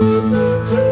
Música